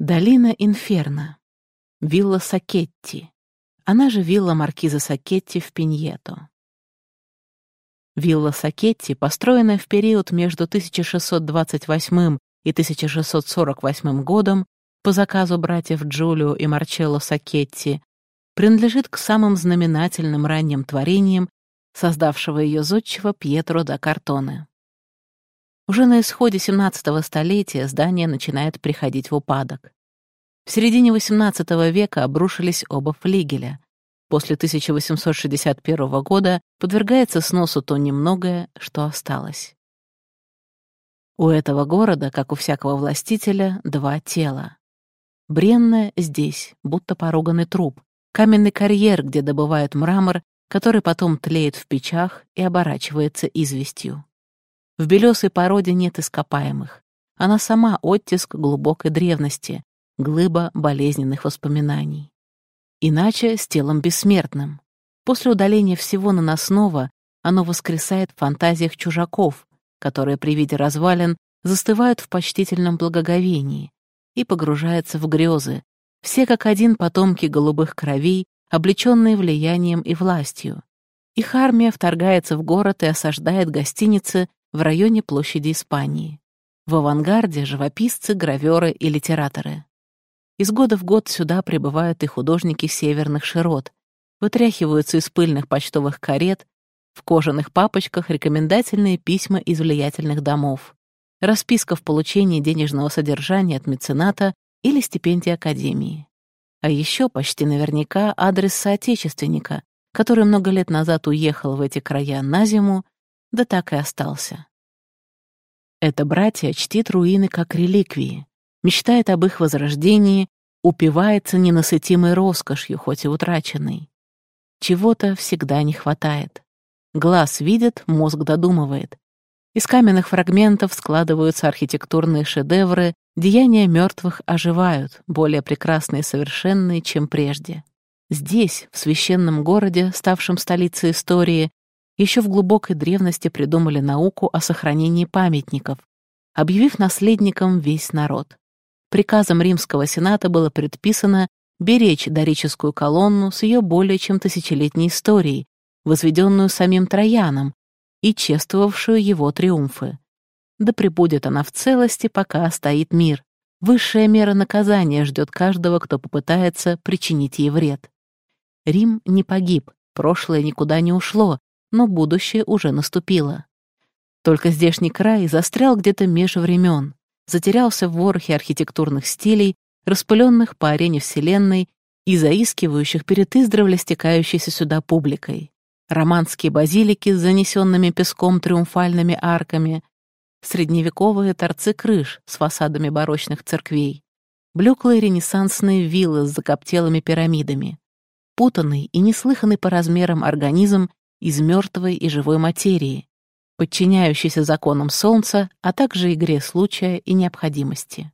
Долина Инферно. Вилла Сакетти. Она же вилла маркиза Сакетти в Пиньето. Вилла Сакетти, построенная в период между 1628 и 1648 годом по заказу братьев Джулио и Марчелло Сакетти, принадлежит к самым знаменательным ранним творениям, создавшего ее зодчего Пьетро да Картоне. Уже на исходе 17 столетия здание начинает приходить в упадок. В середине XVIII века обрушились оба флигеля. После 1861 года подвергается сносу то немногое, что осталось. У этого города, как у всякого властителя, два тела. Бренное здесь, будто поруганный труп, каменный карьер, где добывают мрамор, который потом тлеет в печах и оборачивается известью. В белесой породе нет ископаемых. Она сама оттиск глубокой древности, глыба болезненных воспоминаний. Иначе с телом бессмертным. После удаления всего наносного оно воскресает в фантазиях чужаков, которые при виде развалин застывают в почтительном благоговении и погружаются в грезы, все как один потомки голубых кровей, облеченные влиянием и властью. Их армия вторгается в город и осаждает гостиницы в районе площади Испании. В авангарде живописцы, граверы и литераторы. Из года в год сюда прибывают и художники северных широт, вытряхиваются из пыльных почтовых карет, в кожаных папочках рекомендательные письма из влиятельных домов, расписка в получении денежного содержания от мецената или стипендии академии. А еще почти наверняка адрес соотечественника, который много лет назад уехал в эти края на зиму да так и остался. Это братья чтит руины как реликвии, мечтает об их возрождении, упивается ненасытимой роскошью, хоть и утраченной. Чего-то всегда не хватает. Глаз видит, мозг додумывает. Из каменных фрагментов складываются архитектурные шедевры, деяния мертвых оживают, более прекрасные и совершенные, чем прежде. Здесь, в священном городе, ставшем столицей истории, еще в глубокой древности придумали науку о сохранении памятников, объявив наследником весь народ. Приказом Римского Сената было предписано беречь дорическую колонну с ее более чем тысячелетней историей, возведенную самим Трояном и чествовавшую его триумфы. Да пребудет она в целости, пока стоит мир. Высшая мера наказания ждет каждого, кто попытается причинить ей вред. Рим не погиб, прошлое никуда не ушло, но будущее уже наступило. Только здешний край застрял где-то меж времен, затерялся в ворохе архитектурных стилей, распыленных по арене Вселенной и заискивающих перед издревле стекающейся сюда публикой. Романские базилики с занесенными песком триумфальными арками, средневековые торцы крыш с фасадами барочных церквей, блеклые ренессансные виллы с закоптелыми пирамидами, путанный и неслыханный по размерам организм из мертвой и живой материи, подчиняющейся законам Солнца, а также игре случая и необходимости.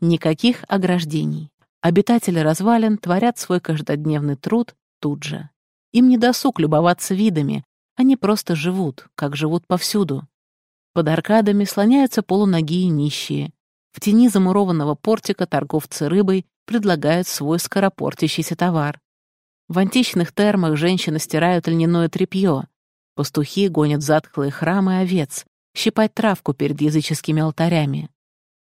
Никаких ограждений. Обитатели развалин творят свой каждодневный труд тут же. Им не досуг любоваться видами, они просто живут, как живут повсюду. Под аркадами слоняются полуногие нищие. В тени замурованного портика торговцы рыбой предлагают свой скоропортящийся товар. В античных термах женщины стирают льняное тряпье. Пастухи гонят затхлые храмы овец, щипать травку перед языческими алтарями.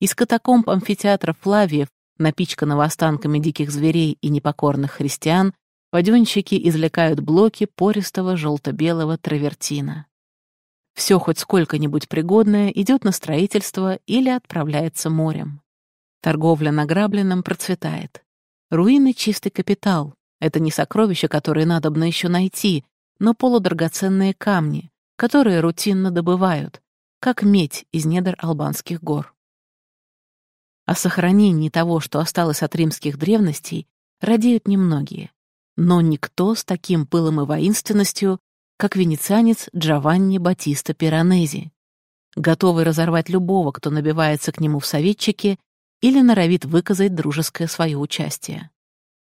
Из катакомб амфитеатра Флавиев, напичканного останками диких зверей и непокорных христиан, паденщики извлекают блоки пористого желто-белого травертина. Все хоть сколько-нибудь пригодное идет на строительство или отправляется морем. Торговля награбленным процветает. Руины — чистый капитал, это не сокровища, которые надобно еще найти, но полудрагоценные камни, которые рутинно добывают, как медь из недр албанских гор. О сохранении того, что осталось от римских древностей, радеют немногие, но никто с таким пылом и воинственностью, как венецианец Джованни Батиста Пиранези, готовый разорвать любого, кто набивается к нему в советчике или норовит выказать дружеское свое участие.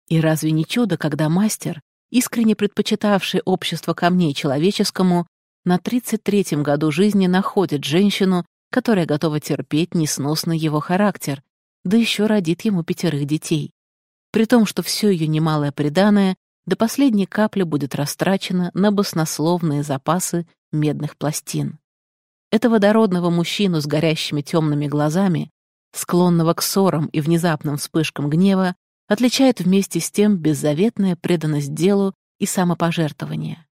И разве не чудо, когда мастер, искренне предпочитавший общество камней человеческому, на 33-м году жизни находит женщину, которая готова терпеть несносный его характер, да еще родит ему пятерых детей. При том, что все ее немалое преданное до последней капли будет растрачено на баснословные запасы медных пластин. Этого дородного мужчину с горящими темными глазами, склонного к ссорам и внезапным вспышкам гнева, отличает вместе с тем беззаветная преданность делу и самопожертвование.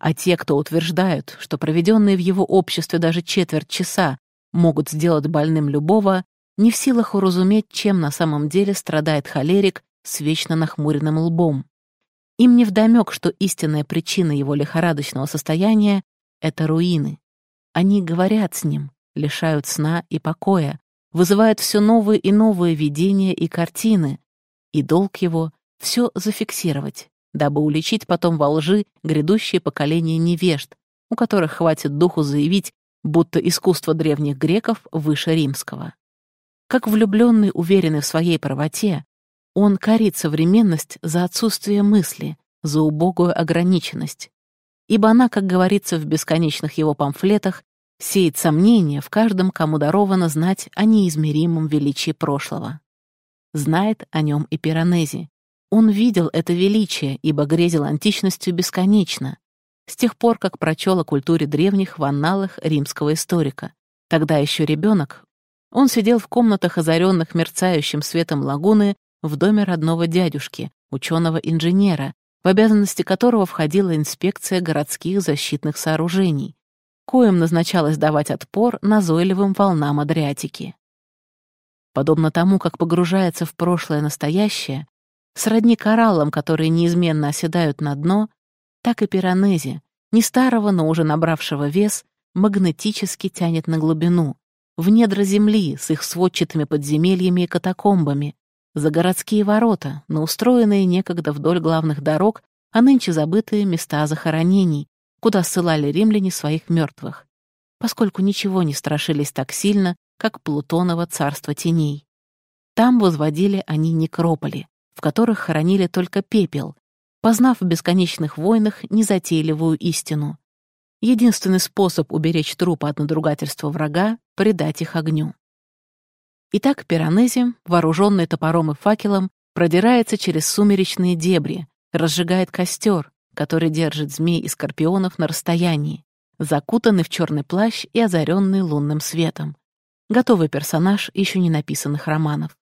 А те, кто утверждают, что проведенные в его обществе даже четверть часа могут сделать больным любого, не в силах уразуметь, чем на самом деле страдает холерик с вечно нахмуренным лбом. Им невдомёк, что истинная причина его лихорадочного состояния — это руины. Они говорят с ним, лишают сна и покоя, вызывают все новые и новые видения и картины, и долг его — все зафиксировать, дабы уличить потом во лжи грядущее поколение невежд, у которых хватит духу заявить, будто искусство древних греков выше римского. Как влюбленный, уверенный в своей правоте, он корит современность за отсутствие мысли, за убогую ограниченность. Ибо она, как говорится в бесконечных его памфлетах, сеет сомнения в каждом, кому даровано знать о неизмеримом величии прошлого. Знает о нем и Пиранези. Он видел это величие, ибо грезил античностью бесконечно, с тех пор, как прочел о культуре древних в анналах римского историка. Тогда еще ребенок, он сидел в комнатах, озаренных мерцающим светом лагуны, в доме родного дядюшки, ученого-инженера, в обязанности которого входила инспекция городских защитных сооружений, коим назначалось давать отпор назойливым волнам Адриатики. Подобно тому, как погружается в прошлое настоящее, сродни кораллам, которые неизменно оседают на дно, так и пиранези, не старого, но уже набравшего вес, магнетически тянет на глубину, в недра земли с их сводчатыми подземельями и катакомбами, за городские ворота, на устроенные некогда вдоль главных дорог, а нынче забытые места захоронений, куда ссылали римляне своих мертвых, поскольку ничего не страшились так сильно, как Плутоново царство теней. Там возводили они некрополи, в которых хоронили только пепел, познав в бесконечных войнах незатейливую истину. Единственный способ уберечь трупы от надругательства врага — предать их огню. Итак, Пиранези, вооруженный топором и факелом, продирается через сумеречные дебри, разжигает костер, который держит змей и скорпионов на расстоянии, закутанный в черный плащ и озаренный лунным светом. Готовый персонаж еще не написанных романов.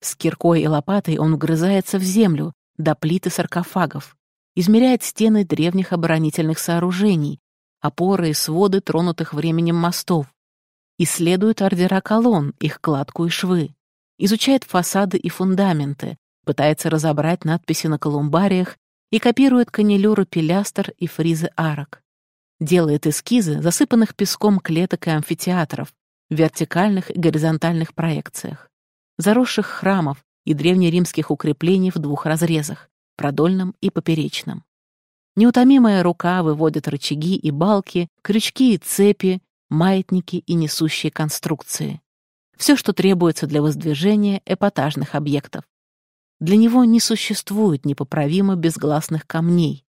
С киркой и лопатой он вгрызается в землю, до плиты саркофагов, измеряет стены древних оборонительных сооружений, опоры и своды тронутых временем мостов, исследует ордера колонн, их кладку и швы, изучает фасады и фундаменты, пытается разобрать надписи на колумбариях и копирует канилюры пилястр и фризы арок. Делает эскизы, засыпанных песком клеток и амфитеатров, вертикальных и горизонтальных проекциях, заросших храмов и древнеримских укреплений в двух разрезах, продольном и поперечном. Неутомимая рука выводит рычаги и балки, крючки и цепи, маятники и несущие конструкции. Все, что требуется для воздвижения эпатажных объектов. Для него не существует непоправимо безгласных камней.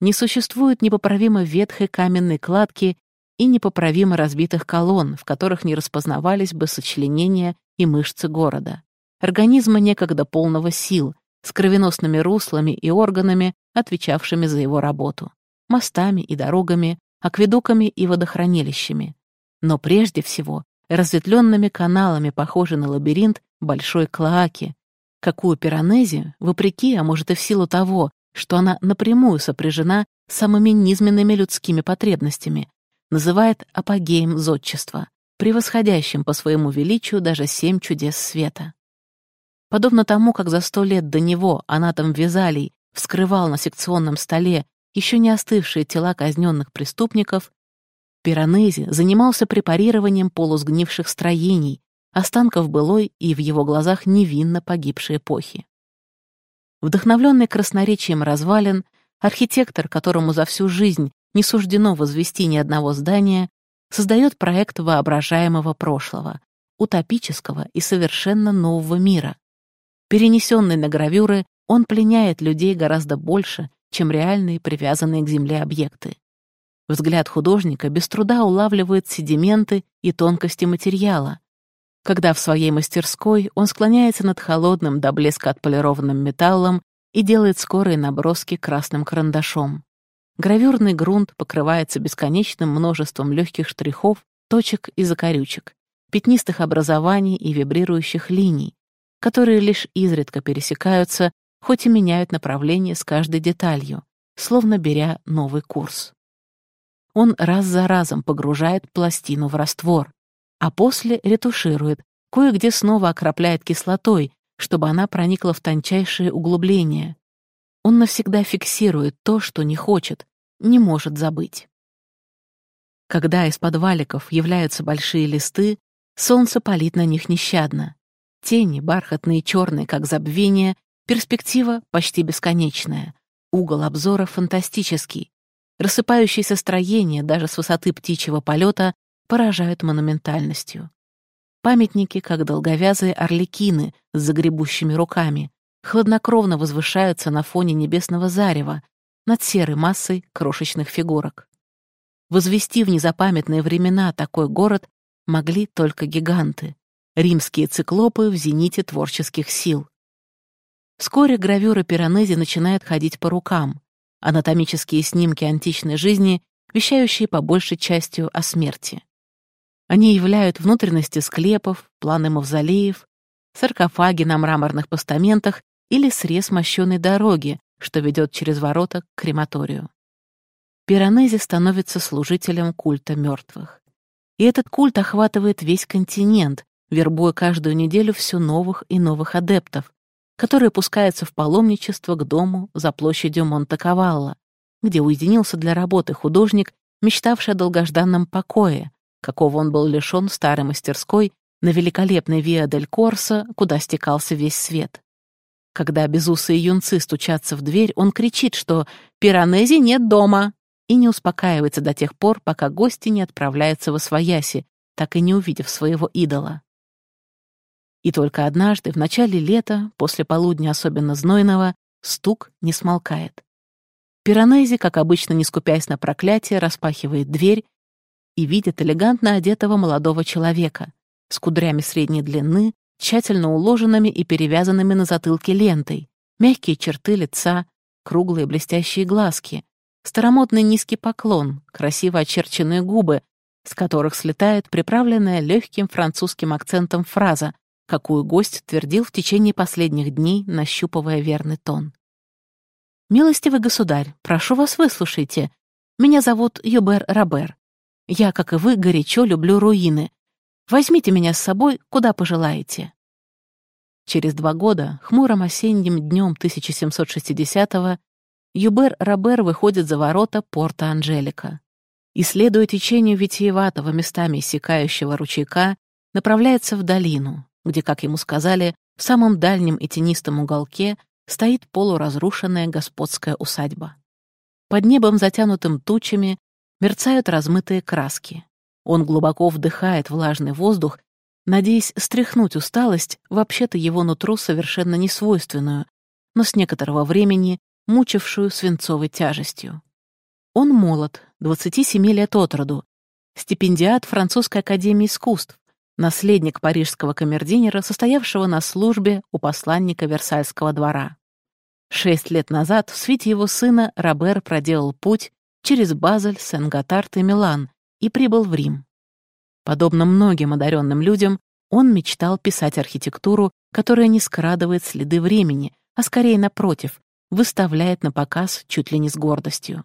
Не существует непоправимо ветхой каменной кладки и непоправимо разбитых колонн, в которых не распознавались бы сочленения и мышцы города. Организма некогда полного сил, с кровеносными руслами и органами, отвечавшими за его работу, мостами и дорогами, акведуками и водохранилищами. Но прежде всего разветвленными каналами, похожий на лабиринт большой клоаки, какую Пиранези, вопреки, а может и в силу того, что она напрямую сопряжена с самыми низменными людскими потребностями, называет апогеем зодчества, превосходящим по своему величию даже семь чудес света. Подобно тому, как за сто лет до него анатом Визалий вскрывал на секционном столе еще не остывшие тела казненных преступников, Пиранези занимался препарированием полусгнивших строений, останков былой и в его глазах невинно погибшей эпохи. Вдохновленный красноречием развалин, архитектор, которому за всю жизнь не суждено возвести ни одного здания, создает проект воображаемого прошлого, утопического и совершенно нового мира, Перенесенный на гравюры, он пленяет людей гораздо больше, чем реальные привязанные к земле объекты. Взгляд художника без труда улавливает седименты и тонкости материала. когда в своей мастерской он склоняется над холодным до блеска отполированным металлом и делает скорые наброски красным карандашом. Гравюрный грунт покрывается бесконечным множеством легких штрихов, точек и закорючек, пятнистых образований и вибрирующих линий, которые лишь изредка пересекаются, хоть и меняют направление с каждой деталью, словно беря новый курс. Он раз за разом погружает пластину в раствор, а после ретуширует, кое-где снова окропляет кислотой, чтобы она проникла в тончайшие углубления. Он навсегда фиксирует то, что не хочет, не может забыть. Когда из-под валиков являются большие листы, солнце палит на них нещадно. Тени, бархатные черные, как забвение, перспектива почти бесконечная, угол обзора фантастический. Рассыпающиеся строения даже с высоты птичьего полета поражают монументальностью. Памятники, как долговязые орликины с загребущими руками, хладнокровно возвышаются на фоне небесного зарева, над серой массой крошечных фигурок. Возвести в незапамятные времена такой город могли только гиганты, римские циклопы в зените творческих сил. Вскоре гравюры Пиранези начинают ходить по рукам, анатомические снимки античной жизни, вещающие по большей частью о смерти. Они являют внутренности склепов, планы мавзолеев, саркофаги на мраморных постаментах или срез мощеной дороги, что ведет через ворота к крематорию. Пиранези становится служителем культа мертвых. И этот культ охватывает весь континент, вербуя каждую неделю все новых и новых адептов, которые пускаются в паломничество к дому за площадью Монте-Кавалло, где уединился для работы художник, мечтавший о долгожданном покое, какого он был лишён в старой мастерской на великолепной Виа дель Корсо, куда стекался весь свет. Когда безусые юнцы стучатся в дверь, он кричит, что «Пиранези нет дома!» и не успокаивается до тех пор, пока гости не отправляются в Освояси, так и не увидев своего идола. И только однажды, в начале лета, после полудня особенно знойного, стук не смолкает. Пиранези, как обычно не скупясь на проклятие, распахивает дверь и видит элегантно одетого молодого человека с кудрями средней длины, тщательно уложенными и перевязанными на затылке лентой, мягкие черты лица, круглые блестящие глазки, старомодный низкий поклон, красиво очерченные губы, с которых слетает приправленная легким французским акцентом фраза, какую гость твердил в течение последних дней, нащупывая верный тон. «Милостивый государь, прошу вас, выслушайте. Меня зовут Юбер Робер. Я, как и вы, горячо люблю руины, Возьмите меня с собой, куда пожелаете». Через два года, хмурым осенним днем 1760-го, Юбер Робер выходит за ворота порта Анжелика и, следуя течению витиеватого местами иссякающего ручейка, направляется в долину, где, как ему сказали, в самом дальнем и тенистом уголке стоит полуразрушенная господская усадьба. Под небом, затянутым тучами, мерцают размытые краски. Он глубоко вдыхает влажный воздух, надеясь стряхнуть усталость, вообще-то его нутру совершенно несвойственную, но с некоторого времени мучившую свинцовой тяжестью. Он молод, 27 лет от роду, стипендиат Французской академии искусств, наследник парижского камердинера, состоявшего на службе у посланника Версальского двора. Шесть лет назад в свете его сына Робер проделал путь через Базель, Сен-Готард и Милан, и прибыл в Рим. Подобно многим одаренным людям, он мечтал писать архитектуру, которая не скрадывает следы времени, а скорее, напротив, выставляет на показ чуть ли не с гордостью.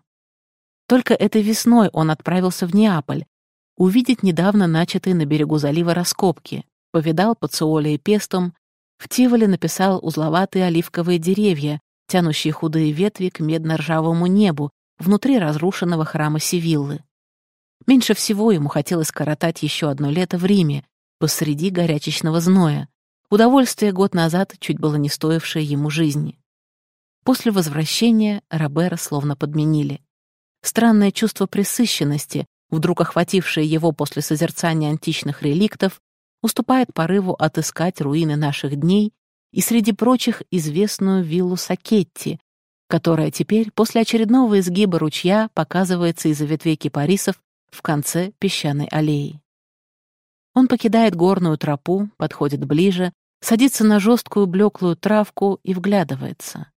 Только этой весной он отправился в Неаполь, увидеть недавно начатые на берегу залива раскопки, повидал Пациоли и Пестом, в Тиволе написал узловатые оливковые деревья, тянущие худые ветви к медно-ржавому небу внутри разрушенного храма Севиллы. Меньше всего ему хотелось коротать еще одно лето в Риме, посреди горячечного зноя. Удовольствие год назад чуть было не стоившее ему жизни. После возвращения Робера словно подменили. Странное чувство пресыщенности, вдруг охватившее его после созерцания античных реликтов, уступает порыву отыскать руины наших дней и среди прочих известную виллу Сакетти, которая теперь после очередного изгиба ручья показывается из-за ветвей кипарисов в конце песчаной аллеи. Он покидает горную тропу, подходит ближе, садится на жесткую блеклую травку и вглядывается.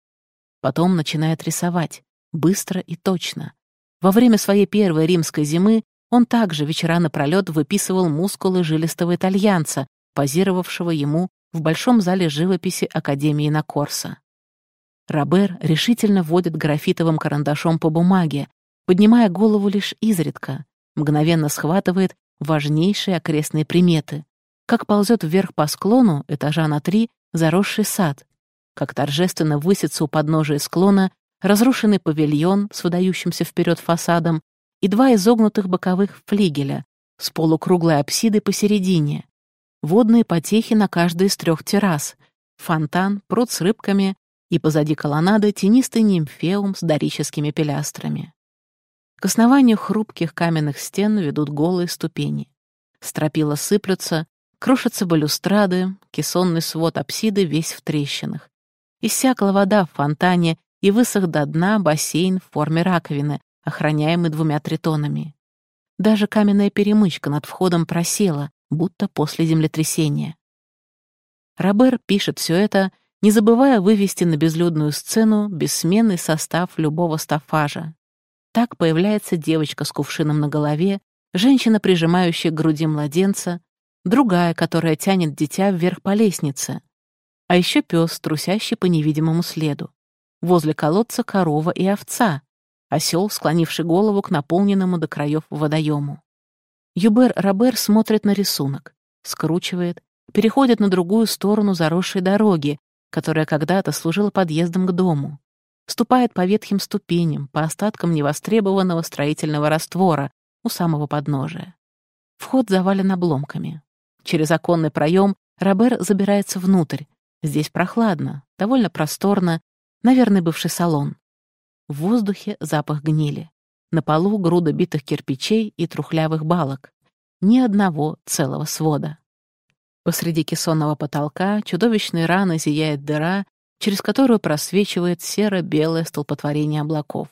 Потом начинает рисовать, быстро и точно. Во время своей первой римской зимы он также вечера напролет выписывал мускулы жилистого итальянца, позировавшего ему в большом зале живописи Академии на Корсо. Робер решительно водит графитовым карандашом по бумаге, поднимая голову лишь изредка, мгновенно схватывает важнейшие окрестные приметы, как ползет вверх по склону, этажа на три, заросший сад, как торжественно высится у подножия склона разрушенный павильон с выдающимся вперед фасадом и два изогнутых боковых флигеля с полукруглой апсидой посередине, водные потехи на каждой из трех террас, фонтан, пруд с рыбками и позади колоннады тенистый нимфеум с дорическими пилястрами. К основанию хрупких каменных стен ведут голые ступени. Стропила сыплются, крушатся балюстрады, кессонный свод апсиды весь в трещинах. Иссякла вода в фонтане и высох до дна бассейн в форме раковины, охраняемый двумя тритонами. Даже каменная перемычка над входом просела, будто после землетрясения. Робер пишет все это, не забывая вывести на безлюдную сцену бессменный состав любого стафажа, так появляется девочка с кувшином на голове, женщина, прижимающая к груди младенца, другая, которая тянет дитя вверх по лестнице, а еще пес, трусящий по невидимому следу. Возле колодца корова и овца, осел, склонивший голову к наполненному до краев водоему. Юбер Робер смотрит на рисунок, скручивает, переходит на другую сторону заросшей дороги, которая когда-то служила подъездом к дому ступает по ветхим ступеням, по остаткам невостребованного строительного раствора у самого подножия. Вход завален обломками. Через оконный проем Робер забирается внутрь. Здесь прохладно, довольно просторно, наверное, бывший салон. В воздухе запах гнили. На полу груда битых кирпичей и трухлявых балок. Ни одного целого свода. Посреди кессонного потолка чудовищной раны зияет дыра, через которую просвечивает серо-белое столпотворение облаков.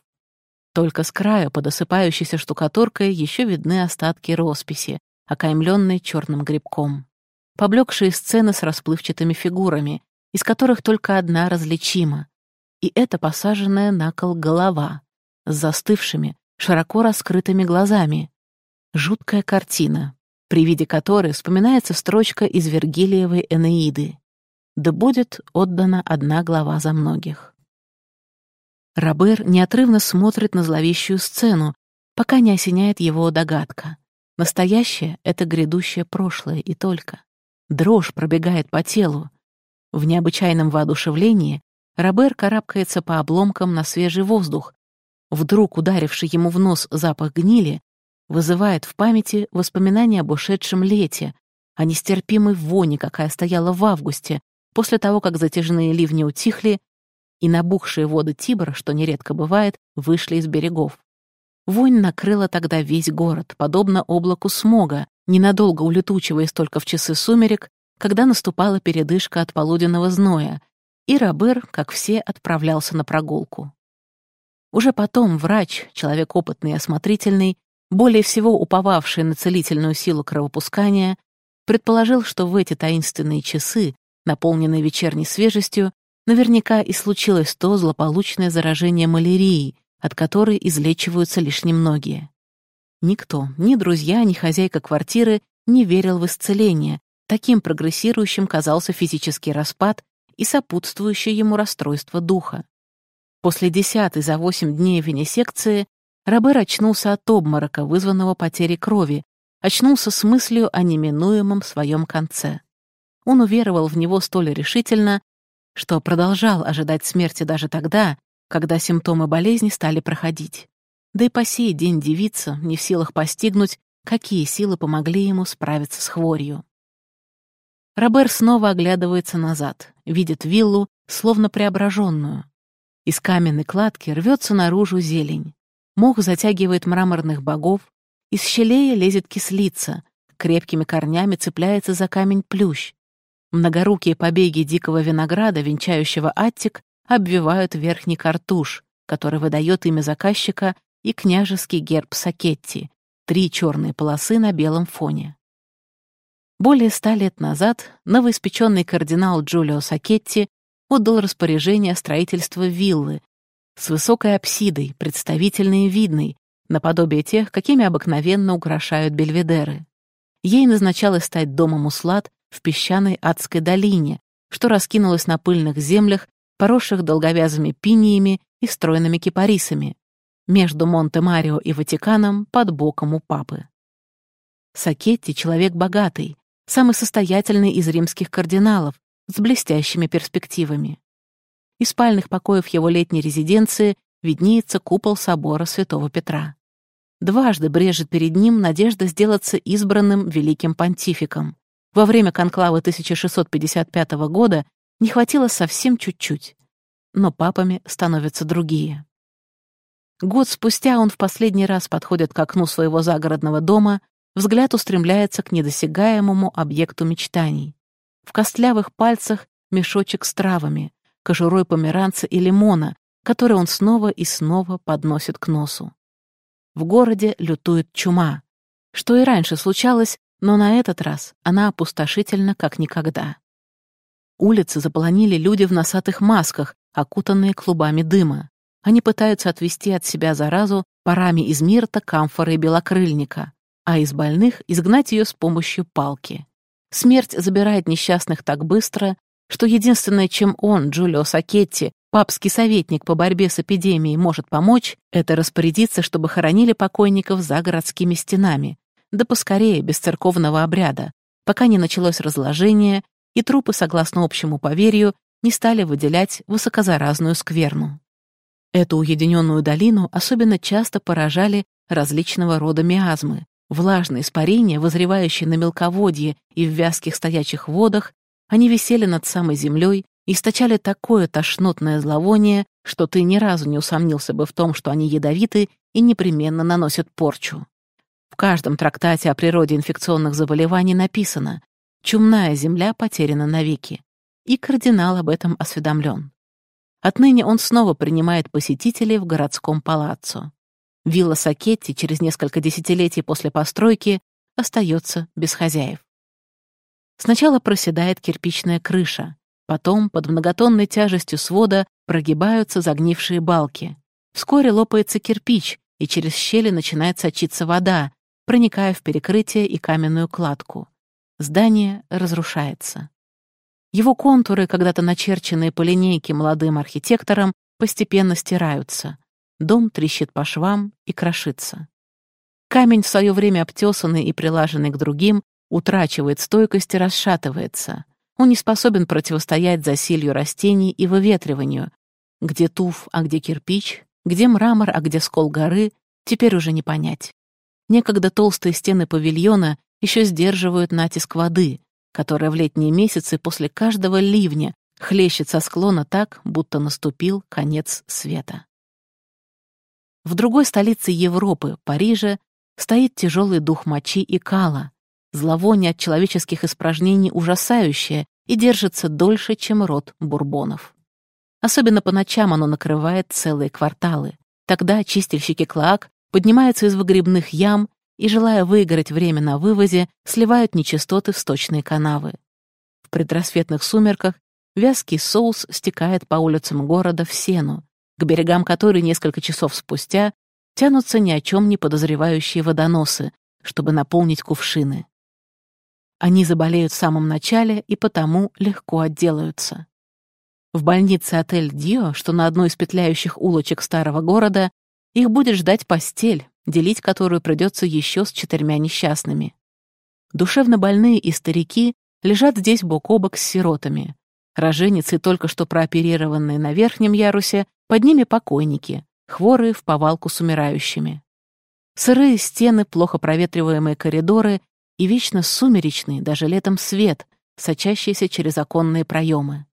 Только с краю под осыпающейся штукатуркой еще видны остатки росписи, окаймленные черным грибком. Поблекшие сцены с расплывчатыми фигурами, из которых только одна различима. И это посаженная на кол голова с застывшими, широко раскрытыми глазами. Жуткая картина, при виде которой вспоминается строчка из Вергилиевой «Энеиды» да будет отдана одна глава за многих. Робер неотрывно смотрит на зловещую сцену, пока не осеняет его догадка. Настоящее — это грядущее прошлое и только. Дрожь пробегает по телу. В необычайном воодушевлении Робер карабкается по обломкам на свежий воздух. Вдруг ударивший ему в нос запах гнили вызывает в памяти воспоминания об ушедшем лете, о нестерпимой воне, какая стояла в августе, После того, как затяжные ливни утихли, и набухшие воды Тибра, что нередко бывает, вышли из берегов. Вонь накрыла тогда весь город, подобно облаку смога, ненадолго улетучиваясь только в часы сумерек, когда наступала передышка от полуденного зноя, и Робер, как все, отправлялся на прогулку. Уже потом врач, человек опытный и осмотрительный, более всего уповавший на целительную силу кровопускания, предположил, что в эти таинственные часы наполненной вечерней свежестью, наверняка и случилось то злополучное заражение малярией, от которой излечиваются лишь немногие. Никто, ни друзья, ни хозяйка квартиры не верил в исцеление, таким прогрессирующим казался физический распад и сопутствующее ему расстройство духа. После десятой за восемь дней венесекции Робер очнулся от обморока, вызванного потерей крови, очнулся с мыслью о неминуемом своем конце. Он уверовал в него столь решительно, что продолжал ожидать смерти даже тогда, когда симптомы болезни стали проходить. Да и по сей день девица не в силах постигнуть, какие силы помогли ему справиться с хворью. Робер снова оглядывается назад, видит виллу, словно преображенную. Из каменной кладки рвется наружу зелень. Мох затягивает мраморных богов, из щелей лезет кислица, крепкими корнями цепляется за камень плющ, Многорукие побеги дикого винограда, венчающего аттик, обвивают верхний картуш, который выдает имя заказчика и княжеский герб Сакетти — три черные полосы на белом фоне. Более ста лет назад новоиспеченный кардинал Джулио Сакетти отдал распоряжение о строительстве виллы с высокой апсидой, представительной и видной, наподобие тех, какими обыкновенно украшают бельведеры. Ей назначалось стать домом услад в песчаной адской долине, что раскинулось на пыльных землях, поросших долговязыми пиниями и стройными кипарисами, между Монте-Марио и Ватиканом под боком у папы. Сакетти — человек богатый, самый состоятельный из римских кардиналов, с блестящими перспективами. Из спальных покоев его летней резиденции виднеется купол собора Святого Петра. Дважды брежет перед ним надежда сделаться избранным великим понтификом. Во время конклава 1655 года не хватило совсем чуть-чуть. Но папами становятся другие. Год спустя он в последний раз подходит к окну своего загородного дома, взгляд устремляется к недосягаемому объекту мечтаний. В костлявых пальцах мешочек с травами, кожурой померанца и лимона, который он снова и снова подносит к носу. В городе лютует чума, что и раньше случалось, но на этот раз она опустошительна как никогда. Улицы заполонили люди в носатых масках, окутанные клубами дыма. Они пытаются отвести от себя заразу парами из мирта, камфоры и белокрыльника, а из больных изгнать ее с помощью палки. Смерть забирает несчастных так быстро, что единственное, чем он, Джулио Сакетти, папский советник по борьбе с эпидемией может помочь, это распорядиться, чтобы хоронили покойников за городскими стенами, да поскорее, без церковного обряда, пока не началось разложение, и трупы, согласно общему поверью, не стали выделять высокозаразную скверну. Эту уединенную долину особенно часто поражали различного рода миазмы, влажные испарения, возревающие на мелководье и в вязких стоячих водах, они висели над самой землей, источали такое тошнотное зловоние, что ты ни разу не усомнился бы в том, что они ядовиты и непременно наносят порчу. В каждом трактате о природе инфекционных заболеваний написано «Чумная земля потеряна навеки», и кардинал об этом осведомлен. Отныне он снова принимает посетителей в городском палаццо. Вилла Сакетти через несколько десятилетий после постройки остается без хозяев. Сначала проседает кирпичная крыша, Потом под многотонной тяжестью свода прогибаются загнившие балки. Вскоре лопается кирпич, и через щели начинает сочиться вода, проникая в перекрытие и каменную кладку. Здание разрушается. Его контуры, когда-то начерченные по линейке молодым архитектором, постепенно стираются. Дом трещит по швам и крошится. Камень, в свое время обтесанный и прилаженный к другим, утрачивает стойкость и расшатывается. Он не способен противостоять засилью растений и выветриванию. Где туф, а где кирпич, где мрамор, а где скол горы, теперь уже не понять. Некогда толстые стены павильона еще сдерживают натиск воды, которая в летние месяцы после каждого ливня хлещет со склона так, будто наступил конец света. В другой столице Европы, Париже, стоит тяжелый дух мочи и кала, Зловоние от человеческих испражнений ужасающее и держится дольше, чем род бурбонов. Особенно по ночам оно накрывает целые кварталы. Тогда чистильщики клоак поднимаются из выгребных ям и, желая выиграть время на вывозе, сливают нечистоты в сточные канавы. В предрассветных сумерках вязкий соус стекает по улицам города в сену, к берегам которой несколько часов спустя тянутся ни о чем не подозревающие водоносы, чтобы наполнить кувшины. Они заболеют в самом начале и потому легко отделаются. В больнице отель «Дио», что на одной из петляющих улочек старого города, их будет ждать постель, делить которую придется еще с четырьмя несчастными. Душевно больные и старики лежат здесь бок о бок с сиротами. Роженицы, только что прооперированные на верхнем ярусе, под ними покойники, хворые в повалку с умирающими. Сырые стены, плохо проветриваемые коридоры и вечно сумеречный, даже летом свет, сочащийся через оконные проемы.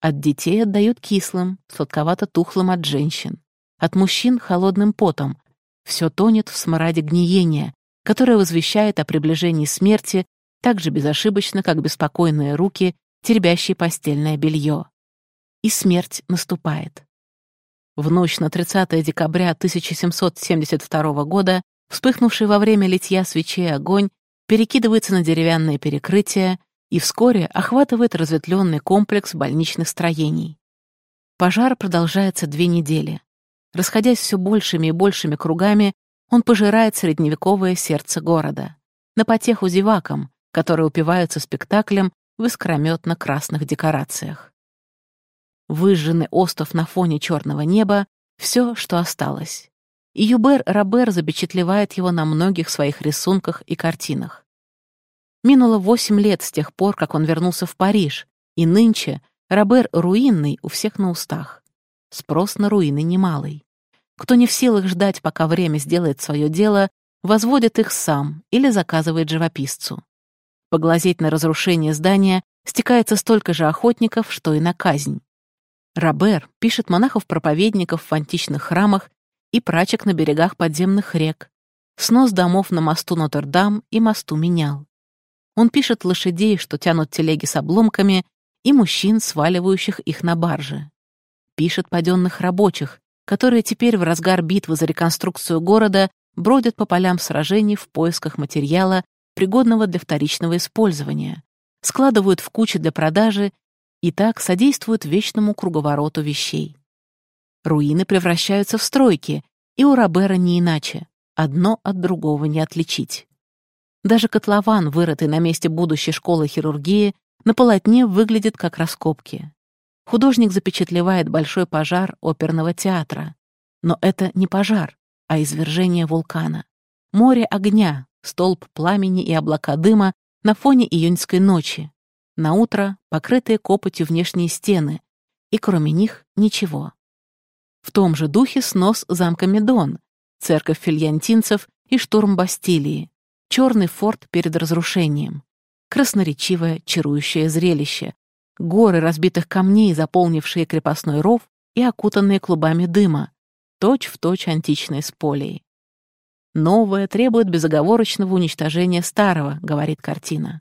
От детей отдают кислым, сладковато-тухлым от женщин. От мужчин — холодным потом. Все тонет в смраде гниения, которое возвещает о приближении смерти так же безошибочно, как беспокойные руки, теребящие постельное белье. И смерть наступает. В ночь на 30 декабря 1772 года, вспыхнувший во время литья свечей огонь, перекидывается на деревянное перекрытие и вскоре охватывает разветвленный комплекс больничных строений. Пожар продолжается две недели. Расходясь все большими и большими кругами, он пожирает средневековое сердце города. На потеху зевакам, которые упиваются спектаклем в искрометно-красных декорациях. Выжженный остров на фоне черного неба — все, что осталось. И Юбер Робер запечатлевает его на многих своих рисунках и картинах. Минуло восемь лет с тех пор, как он вернулся в Париж, и нынче Робер руинный у всех на устах. Спрос на руины немалый. Кто не в силах ждать, пока время сделает свое дело, возводит их сам или заказывает живописцу. Поглазеть на разрушение здания стекается столько же охотников, что и на казнь. Робер пишет монахов-проповедников в античных храмах и прачек на берегах подземных рек, снос домов на мосту Нотр-Дам и мосту Менял. Он пишет лошадей, что тянут телеги с обломками, и мужчин, сваливающих их на баржи. Пишет паденных рабочих, которые теперь в разгар битвы за реконструкцию города бродят по полям сражений в поисках материала, пригодного для вторичного использования, складывают в кучи для продажи и так содействуют вечному круговороту вещей. Руины превращаются в стройки, и у Робера не иначе, одно от другого не отличить. Даже котлован, вырытый на месте будущей школы хирургии, на полотне выглядит как раскопки. Художник запечатлевает большой пожар оперного театра. Но это не пожар, а извержение вулкана. Море огня, столб пламени и облака дыма на фоне июньской ночи. На утро покрытые копотью внешние стены, и кроме них ничего. В том же духе снос замка Медон, церковь фильянтинцев и штурм Бастилии, черный форт перед разрушением, красноречивое, чарующее зрелище, горы разбитых камней, заполнившие крепостной ров и окутанные клубами дыма, точь-в-точь точь античной сполии. «Новое требует безоговорочного уничтожения старого», — говорит картина.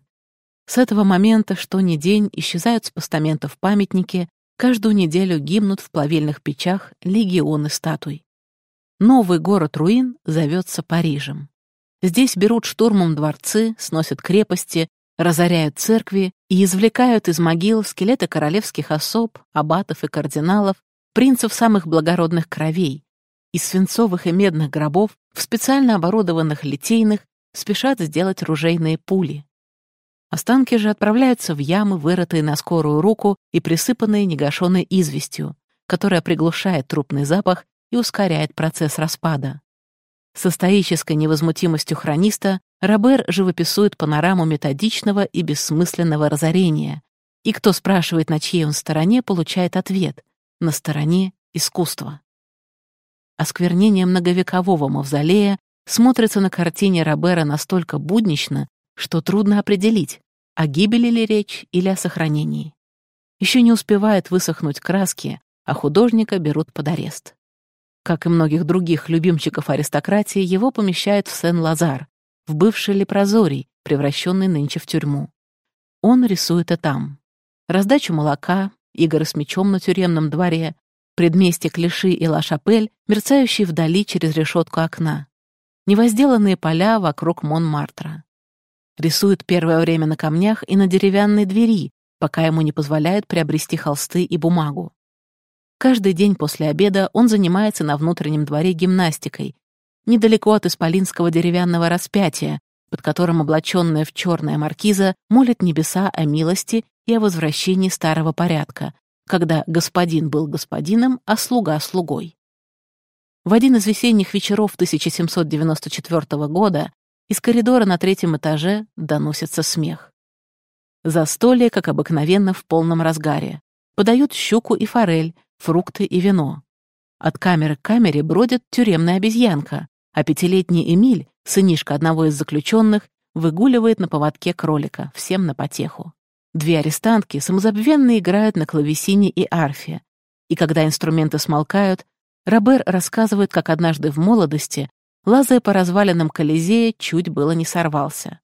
С этого момента, что ни день, исчезают с постаментов памятники, каждую неделю гибнут в плавильных печах легионы статуй. Новый город руин зовется Парижем. Здесь берут штурмом дворцы, сносят крепости, разоряют церкви и извлекают из могил скелеты королевских особ, аббатов и кардиналов, принцев самых благородных кровей. Из свинцовых и медных гробов в специально оборудованных литейных спешат сделать ружейные пули. Останки же отправляются в ямы, вырытые на скорую руку и присыпанные негашенной известью, которая приглушает трупный запах и ускоряет процесс распада. Со стоической невозмутимостью хрониста Робер живописует панораму методичного и бессмысленного разорения, и кто спрашивает, на чьей он стороне, получает ответ — на стороне искусства. Осквернение многовекового мавзолея смотрится на картине Робера настолько буднично, что трудно определить, о гибели ли речь или о сохранении. Еще не успевает высохнуть краски, а художника берут под арест. Как и многих других любимчиков аристократии, его помещают в Сен-Лазар, в бывший лепрозорий, превращенный нынче в тюрьму. Он рисует и там. Раздачу молока, игры с мечом на тюремном дворе, предместье Клиши и Ла-Шапель, мерцающие вдали через решетку окна, невозделанные поля вокруг Монмартра. Рисует первое время на камнях и на деревянной двери, пока ему не позволяют приобрести холсты и бумагу. Каждый день после обеда он занимается на внутреннем дворе гимнастикой, недалеко от исполинского деревянного распятия, под которым облаченная в черная маркиза молит небеса о милости и о возвращении старого порядка, когда господин был господином, а слуга — слугой. В один из весенних вечеров 1794 года из коридора на третьем этаже доносится смех. Застолье, как обыкновенно, в полном разгаре. Подают щуку и форель, фрукты и вино. От камеры к камере бродит тюремная обезьянка, а пятилетний Эмиль, сынишка одного из заключенных, выгуливает на поводке кролика, всем на потеху. Две арестантки самозабвенно играют на клавесине и арфе. И когда инструменты смолкают, Робер рассказывает, как однажды в молодости, лазая по развалинам Колизея, чуть было не сорвался.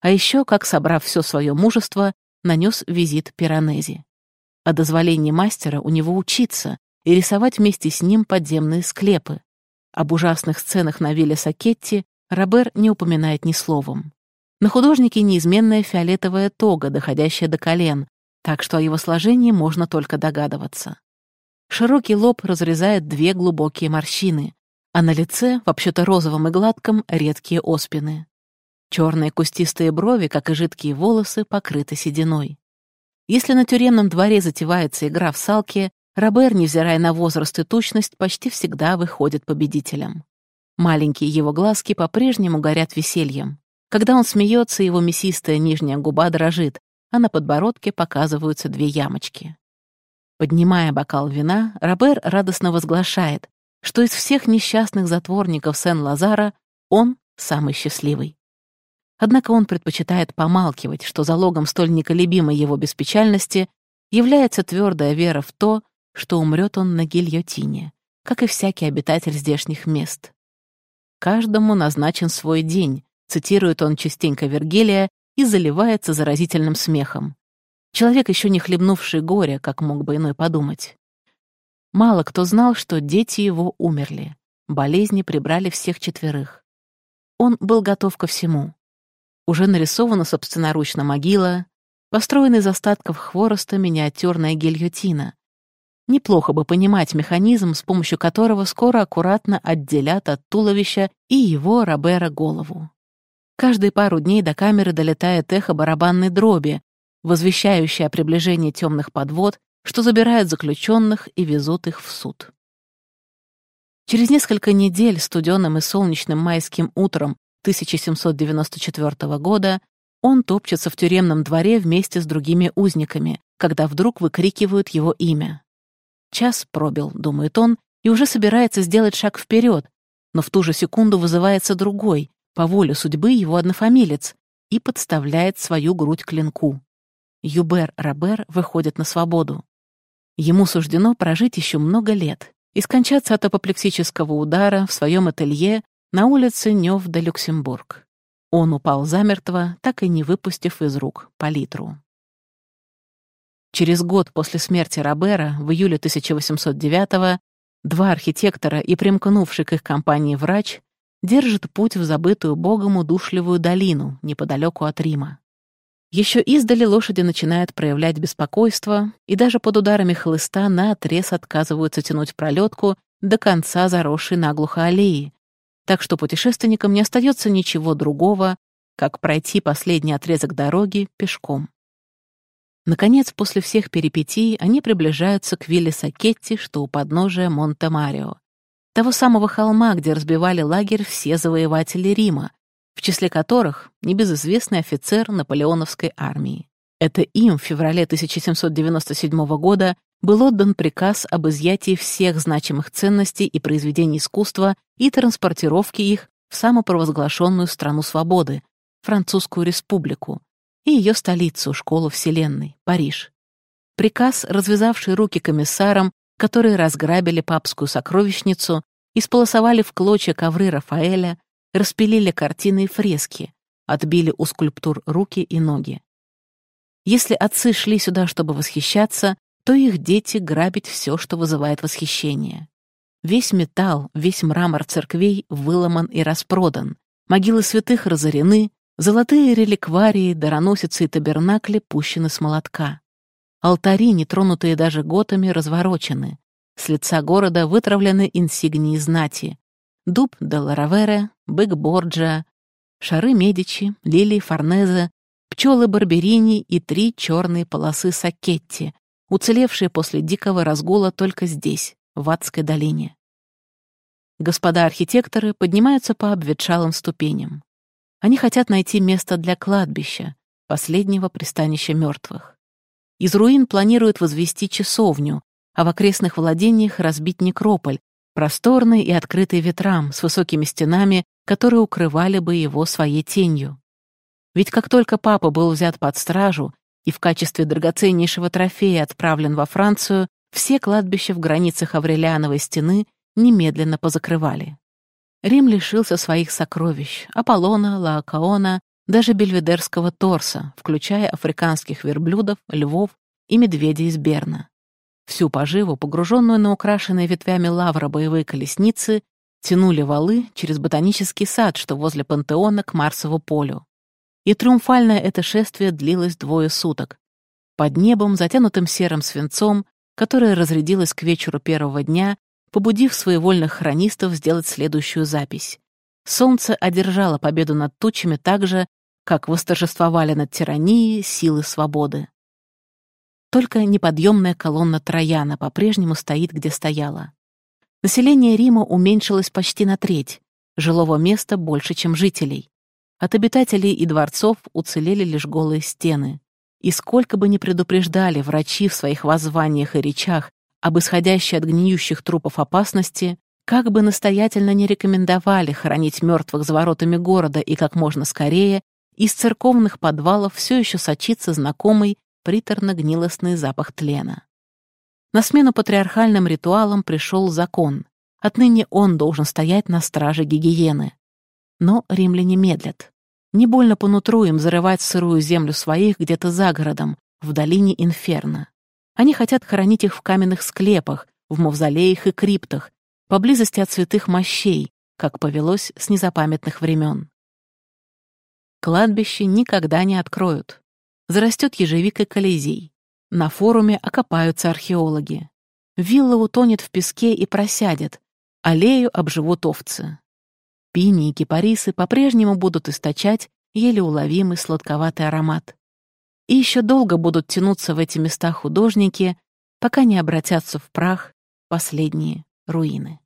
А еще, как, собрав все свое мужество, нанес визит Пиранези о дозволении мастера у него учиться и рисовать вместе с ним подземные склепы. Об ужасных сценах на вилле Сакетти Робер не упоминает ни словом. На художнике неизменная фиолетовая тога, доходящая до колен, так что о его сложении можно только догадываться. Широкий лоб разрезает две глубокие морщины, а на лице, вообще-то розовом и гладком, редкие оспины. Черные кустистые брови, как и жидкие волосы, покрыты сединой. Если на тюремном дворе затевается игра в салки, Робер, невзирая на возраст и тучность, почти всегда выходит победителем. Маленькие его глазки по-прежнему горят весельем. Когда он смеется, его мясистая нижняя губа дрожит, а на подбородке показываются две ямочки. Поднимая бокал вина, Робер радостно возглашает, что из всех несчастных затворников Сен-Лазара он самый счастливый. Однако он предпочитает помалкивать, что залогом столь неколебимой его беспечальности является твердая вера в то, что умрет он на гильотине, как и всякий обитатель здешних мест. «Каждому назначен свой день», цитирует он частенько Вергилия и заливается заразительным смехом. Человек, еще не хлебнувший горя, как мог бы иной подумать. Мало кто знал, что дети его умерли. Болезни прибрали всех четверых. Он был готов ко всему. Уже нарисована собственноручно могила, построена из остатков хвороста миниатюрная гильотина, Неплохо бы понимать механизм, с помощью которого скоро аккуратно отделят от туловища и его, Робера, голову. Каждые пару дней до камеры долетает эхо барабанной дроби, возвещающее о приближении темных подвод, что забирают заключенных и везут их в суд. Через несколько недель, студенным и солнечным майским утром 1794 года, он топчется в тюремном дворе вместе с другими узниками, когда вдруг выкрикивают его имя. Час пробил, думает он, и уже собирается сделать шаг вперед, но в ту же секунду вызывается другой, по воле судьбы его однофамилец, и подставляет свою грудь клинку. Юбер Робер выходит на свободу. Ему суждено прожить еще много лет и скончаться от апоплексического удара в своем ателье на улице Нёв-де-Люксембург. Он упал замертво, так и не выпустив из рук палитру. Через год после смерти Робера, в июле 1809-го, два архитектора и примкнувший к их компании врач держат путь в забытую богом удушливую долину неподалеку от Рима. Еще издали лошади начинают проявлять беспокойство и даже под ударами хлыста на отрез отказываются тянуть пролетку до конца заросшей наглухо аллеи, так что путешественникам не остается ничего другого, как пройти последний отрезок дороги пешком. Наконец, после всех перипетий, они приближаются к вилле Сакетти, что у подножия Монте-Марио, того самого холма, где разбивали лагерь все завоеватели Рима, в числе которых небезызвестный офицер наполеоновской армии. Это им в феврале 1797 года был отдан приказ об изъятии всех значимых ценностей и произведений искусства и транспортировке их в самопровозглашенную страну свободы, Французскую республику, и ее столицу, школу Вселенной, Париж. Приказ, развязавший руки комиссарам, которые разграбили папскую сокровищницу, исполосовали в клочья ковры Рафаэля, распилили картины и фрески, отбили у скульптур руки и ноги. Если отцы шли сюда, чтобы восхищаться, то их дети грабить все, что вызывает восхищение. Весь металл, весь мрамор церквей выломан и распродан, могилы святых разорены, Золотые реликварии, дароносицы и табернакли пущены с молотка. Алтари, нетронутые даже готами, разворочены. С лица города вытравлены инсигнии знати. Дуб де Ларавере, бык Борджа, шары Медичи, лилии Форнезе, пчелы Барберини и три черные полосы Сакетти, уцелевшие после дикого разгула только здесь, в Адской долине. Господа архитекторы поднимаются по обветшалым ступеням. Они хотят найти место для кладбища, последнего пристанища мертвых. Из руин планируют возвести часовню, а в окрестных владениях разбить некрополь, просторный и открытый ветрам, с высокими стенами, которые укрывали бы его своей тенью. Ведь как только папа был взят под стражу и в качестве драгоценнейшего трофея отправлен во Францию, все кладбища в границах Аврелиановой стены немедленно позакрывали. Рим лишился своих сокровищ — Аполлона, Лаокаона, даже бельведерского торса, включая африканских верблюдов, львов и медведей из Берна. Всю поживу, погруженную на украшенные ветвями лавра боевые колесницы, тянули валы через ботанический сад, что возле пантеона к Марсову полю. и триумфальное это шествие длилось двое суток. Под небом, затянутым серым свинцом, которое разрядилось к вечеру первого дня, побудив своевольных хронистов сделать следующую запись. Солнце одержало победу над тучами так же, как восторжествовали над тиранией силы свободы. Только неподъемная колонна Трояна по-прежнему стоит, где стояла. Население Рима уменьшилось почти на треть, жилого места больше, чем жителей. От обитателей и дворцов уцелели лишь голые стены. И сколько бы ни предупреждали врачи в своих воззваниях и речах об исходящей от гниющих трупов опасности, как бы настоятельно не рекомендовали хоронить мертвых за воротами города и как можно скорее, из церковных подвалов все еще сочится знакомый приторно-гнилостный запах тлена. На смену патриархальным ритуалам пришел закон. Отныне он должен стоять на страже гигиены. Но римляне медлят. Не больно по нутру им зарывать сырую землю своих где-то за городом, в долине Инферно. Они хотят хоронить их в каменных склепах, в мавзолеях и криптах, поблизости от святых мощей, как повелось с незапамятных времен. Кладбище никогда не откроют. Зарастет ежевик и колизей. На форуме окопаются археологи. Вилла утонет в песке и просядет. Аллею обживут овцы. Пини и кипарисы по-прежнему будут источать еле уловимый сладковатый аромат. И еще долго будут тянуться в эти места художники, пока не обратятся в прах последние руины.